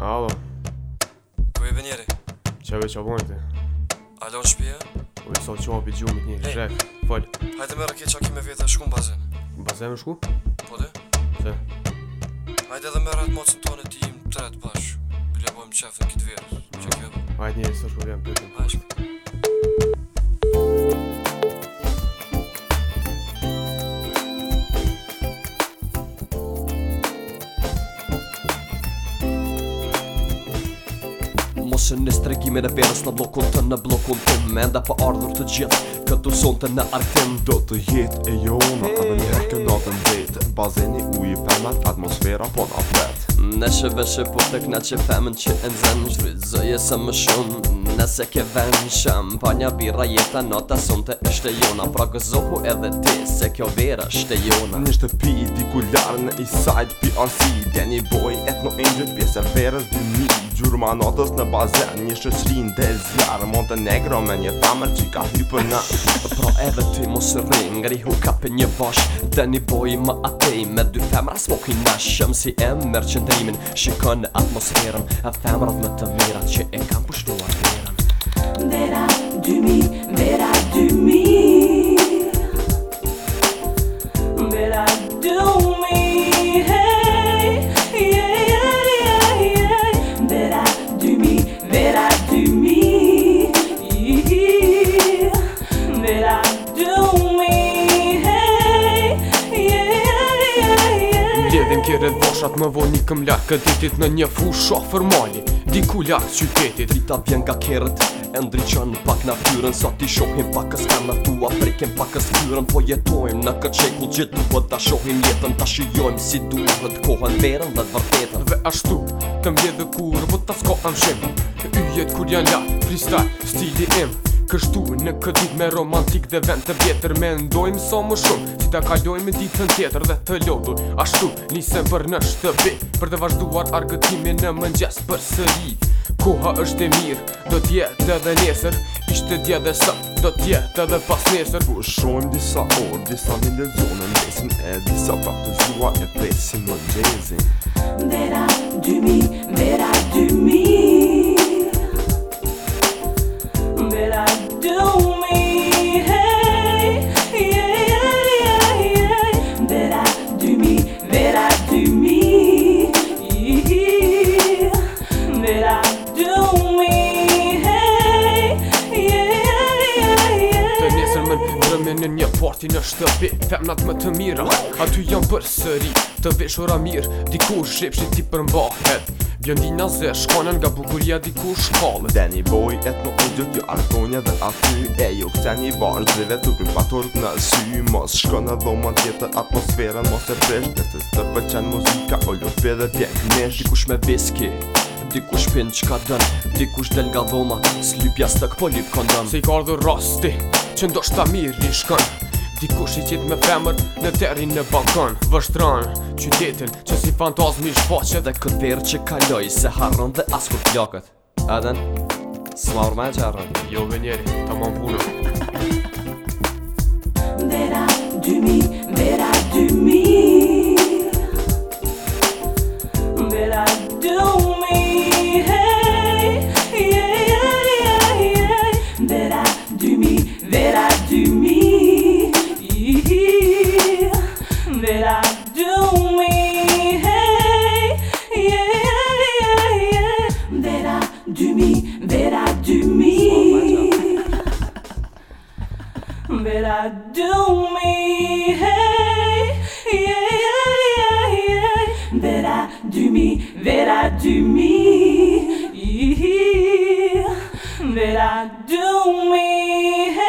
Alo Ku e venjeri? Qa ve qa bojnë ti? Alo në shpije? U po e sa so qa pi gjumit një hey. shrek, Hajde me rëke qa kime e shku në bazen Në bazen në shku? Po di? Se? Hajde dhe me rëtë mocën tonë ti im të rëtë bashk Bile bojmë qefën këtë verës, qa kjo? Hajde një e sërshko vjen për të mos e një stregime në verës në blokun të në blokun të menda pa po ardhur të gjithë këtu sonte në arkën do të jetë e jona, unë edhe një herë kënë natën vetë në bazeni ujë femën atmosfera po në apret në shëve shë po të këna që femën që e nëzën shrizëje së më shumë nëse ke ven shëm pa një bira jetë nota sonte të është e jona pra gëzohu edhe ti se kjo vera është e jona një shtëpi dikullar në i sajt Boy, Ethno Angel, pjesë vera gjurë ma notës në bazen Një shëqrin dhe zjarë Monte negro me një thamër që ka hypë në Pro edhe ty mu së rrin Ngri hu ka për një vosh Dhe një boj më atej Me dy femra smoki në shëmë Si em mërë qëndrimin Shikon në atmosferën E femrat më të mirat që e kam pushtu that I do me Mledhim kjerën poshat më vo një këm lakë këtë ditit në një fu fër mali Diku lakë qytetit Drita vjen nga kjerët E ndryqën pak në fyrën Sa ti shohim pak kës kanë tua Prekim pak kës fyrën Po jetojmë në këtë qeku gjithë Du pët ta shohim jetën Ta shijojmë si duhet Kohën verën dhe të vërtetën Dhe ashtu të mledhë kur Po të sko anë shemë Yjet kur janë lakë Freestyle, stili imë Kështu në këtë ditë me romantik dhe vend të vjetër Mendojmë so më shumë si ta kalojmë ditën tjetër dhe të lodur Ashtu nisem për në shtëpi Për të vazhduar argëtimi në mëngjes për sëri Koha është e mirë, do tjetë edhe nesër Ishte dje dhe sa, do tjetë edhe pas nesër Ku shojmë disa orë, disa një lezionë në mesin E disa pra të zhua e presin më gjezin Dera, dy në një parti në shtëpi Femnat më të mira Aty jam për sëri Të vesh ora mirë Dikush shepshit ti përmbahet Bjëndina ze shkonen nga bukuria dikush kalë Dhe një boj e të më Jo artonja dhe aty E jo këta një varë Dhe dhe tukën paturët në sy Mos shkonë në më tjetë Atmosfera mos e presht Dhe të të përqenë muzika O ljopi dhe pjek Nesh dikush me viski dikush pin që ka dën Dikush del nga dhoma, s'lypja stëk po lyp kondon Se i kardhë rasti, që ndosht ta mirë i shkën Dikush i qit me femër në terin në balkon Vështron qytetin që si fantazmi i shfaqe Dhe këtë verë që kaloj se harën dhe as kur plakët Eden, s'ma urme që harën Jo venjeri, ta më punë Vera 2000, Vera 2000 Vera 2000 Dumi, Vera Dumi. Vera Dumi, hey, yeah, yeah, yeah. yeah, Vera Dumi, Vera Dumi. Vera Dumi, hey.